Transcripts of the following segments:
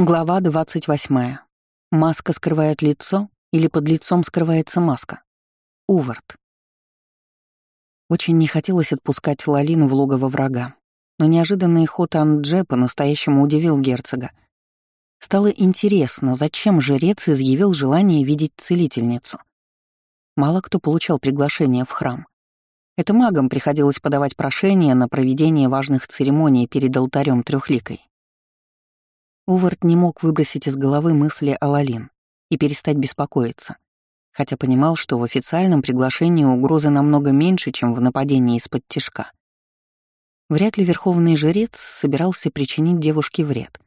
Глава 28. Маска скрывает лицо или под лицом скрывается маска? Увард. Очень не хотелось отпускать Лалину в логово врага, но неожиданный ход Андже по-настоящему удивил герцога. Стало интересно, зачем жрец изъявил желание видеть целительницу. Мало кто получал приглашение в храм. Это магам приходилось подавать прошение на проведение важных церемоний перед алтарем трехликой. Увард не мог выбросить из головы мысли о Лалин и перестать беспокоиться, хотя понимал, что в официальном приглашении угрозы намного меньше, чем в нападении из-под тишка. Вряд ли верховный жрец собирался причинить девушке вред.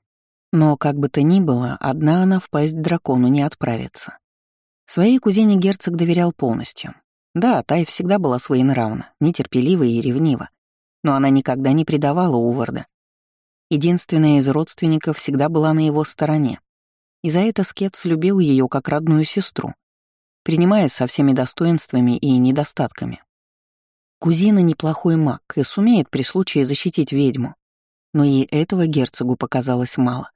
Но, как бы то ни было, одна она в пасть дракону не отправится. Своей кузине герцог доверял полностью. Да, Тай всегда была своенравна, нетерпелива и ревнива, но она никогда не предавала Уварда Единственная из родственников всегда была на его стороне. И за это Скетс любил ее как родную сестру, принимая со всеми достоинствами и недостатками. Кузина неплохой маг и сумеет при случае защитить ведьму, но и этого герцогу показалось мало.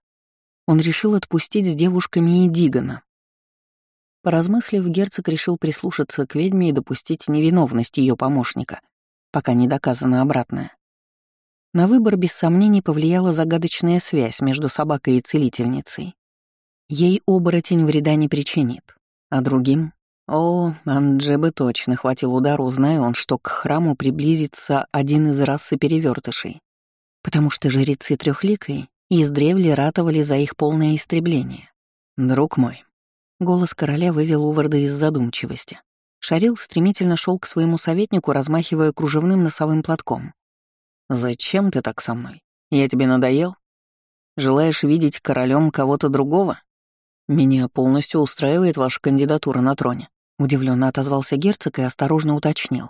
Он решил отпустить с девушками и Дигана. Поразмыслив, герцог решил прислушаться к ведьме и допустить невиновность ее помощника, пока не доказано обратное. На выбор без сомнений повлияла загадочная связь между собакой и целительницей. Ей оборотень вреда не причинит, а другим... О, Андже бы точно хватил удару, зная он, что к храму приблизится один из расы перевертышей, потому что жрецы трехликой издревле ратовали за их полное истребление. «Друг мой», — голос короля вывел Уварда из задумчивости. Шарил стремительно шел к своему советнику, размахивая кружевным носовым платком. «Зачем ты так со мной? Я тебе надоел? Желаешь видеть королем кого-то другого? Меня полностью устраивает ваша кандидатура на троне», — удивленно отозвался герцог и осторожно уточнил.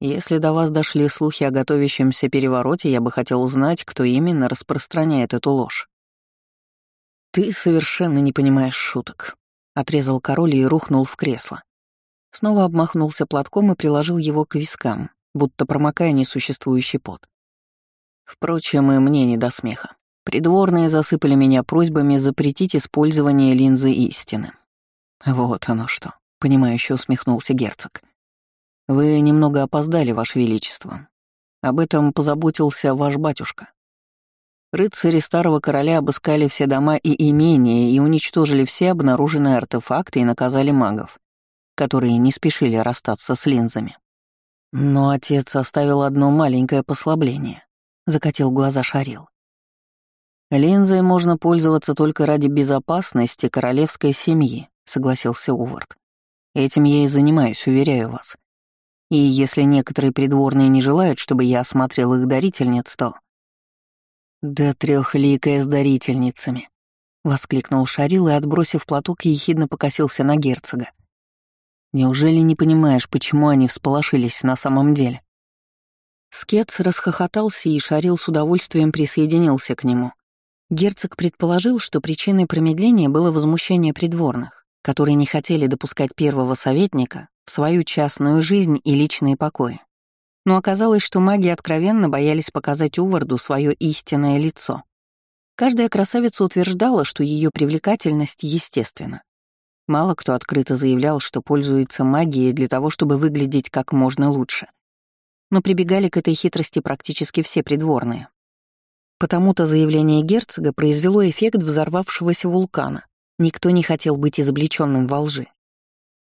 «Если до вас дошли слухи о готовящемся перевороте, я бы хотел знать, кто именно распространяет эту ложь». «Ты совершенно не понимаешь шуток», — отрезал король и рухнул в кресло. Снова обмахнулся платком и приложил его к вискам, будто промокая несуществующий пот. Впрочем, и мне не до смеха. Придворные засыпали меня просьбами запретить использование линзы истины. Вот оно что, понимающе усмехнулся герцог. Вы немного опоздали, Ваше Величество. Об этом позаботился ваш батюшка. Рыцари Старого Короля обыскали все дома и имения и уничтожили все обнаруженные артефакты и наказали магов, которые не спешили расстаться с линзами. Но отец оставил одно маленькое послабление. Закатил глаза Шарил. Линзой можно пользоваться только ради безопасности королевской семьи, согласился Увард. Этим я и занимаюсь, уверяю вас. И если некоторые придворные не желают, чтобы я осмотрел их дарительниц, то... «Да трехликая с дарительницами!» — воскликнул Шарил и, отбросив платок, ехидно покосился на герцога. Неужели не понимаешь, почему они всполошились на самом деле?» Скетс расхохотался и шарил с удовольствием присоединился к нему. Герцог предположил, что причиной промедления было возмущение придворных, которые не хотели допускать первого советника в свою частную жизнь и личные покои. Но оказалось, что маги откровенно боялись показать Уварду свое истинное лицо. Каждая красавица утверждала, что ее привлекательность естественна, Мало кто открыто заявлял, что пользуется магией для того, чтобы выглядеть как можно лучше. Но прибегали к этой хитрости практически все придворные. Потому-то заявление герцога произвело эффект взорвавшегося вулкана. Никто не хотел быть изобличенным во лжи.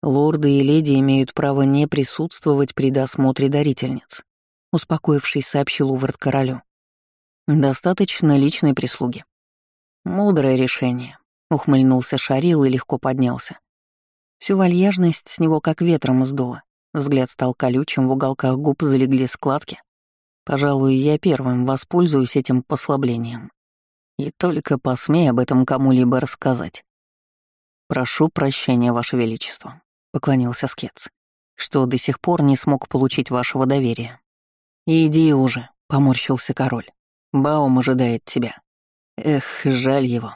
Лорды и леди имеют право не присутствовать при досмотре дарительниц, успокоившись, сообщил Увард королю. Достаточно личной прислуги. Мудрое решение, Ухмыльнулся Шарил и легко поднялся. Всю вальяжность с него как ветром сдуло. Взгляд стал колючим, в уголках губ залегли складки. Пожалуй, я первым воспользуюсь этим послаблением. И только посмей об этом кому-либо рассказать. «Прошу прощения, Ваше Величество», — поклонился Скетс, «что до сих пор не смог получить вашего доверия». «Иди уже», — поморщился король. «Баум ожидает тебя. Эх, жаль его».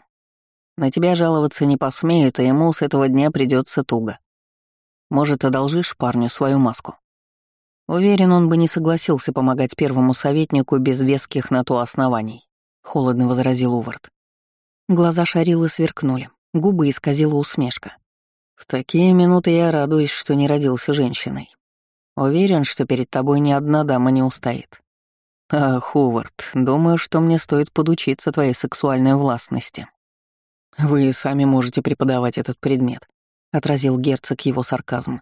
На тебя жаловаться не посмеют, и ему с этого дня придется туго. Может, одолжишь парню свою маску? Уверен, он бы не согласился помогать первому советнику без веских на то оснований, холодно возразил Увард. Глаза Шарилы сверкнули, губы исказила усмешка. В такие минуты я радуюсь, что не родился женщиной. Уверен, что перед тобой ни одна дама не устоит. А, Ховард, думаю, что мне стоит подучиться твоей сексуальной властности. Вы сами можете преподавать этот предмет, отразил герцог его сарказм.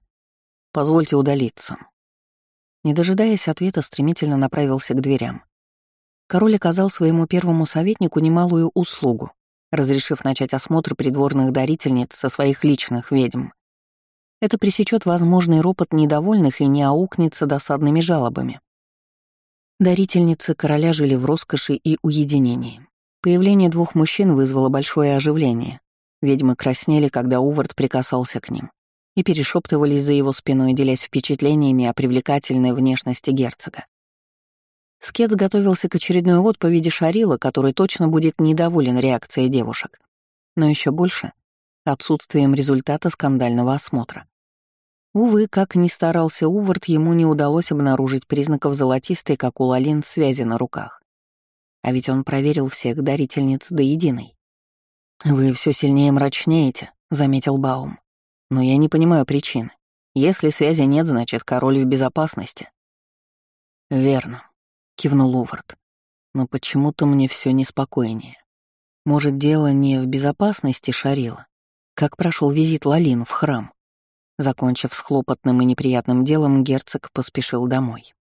Позвольте удалиться. Не дожидаясь ответа, стремительно направился к дверям. Король оказал своему первому советнику немалую услугу, разрешив начать осмотр придворных дарительниц со своих личных ведьм. Это пресечет возможный ропот недовольных и не аукнется досадными жалобами. Дарительницы короля жили в роскоши и уединении. Появление двух мужчин вызвало большое оживление. Ведьмы краснели, когда Увард прикасался к ним, и перешептывались за его спиной, делясь впечатлениями о привлекательной внешности герцога. Скетс готовился к очередной отповеди Шарила, который точно будет недоволен реакцией девушек. Но еще больше — отсутствием результата скандального осмотра. Увы, как ни старался Увард, ему не удалось обнаружить признаков золотистой, как у Лалин, связи на руках. А ведь он проверил всех дарительниц до единой. «Вы все сильнее мрачнеете», — заметил Баум. «Но я не понимаю причины. Если связи нет, значит, король в безопасности». «Верно», — кивнул Увард. «Но почему-то мне все неспокойнее. Может, дело не в безопасности Шарила? Как прошел визит Лалин в храм?» Закончив с хлопотным и неприятным делом, герцог поспешил домой.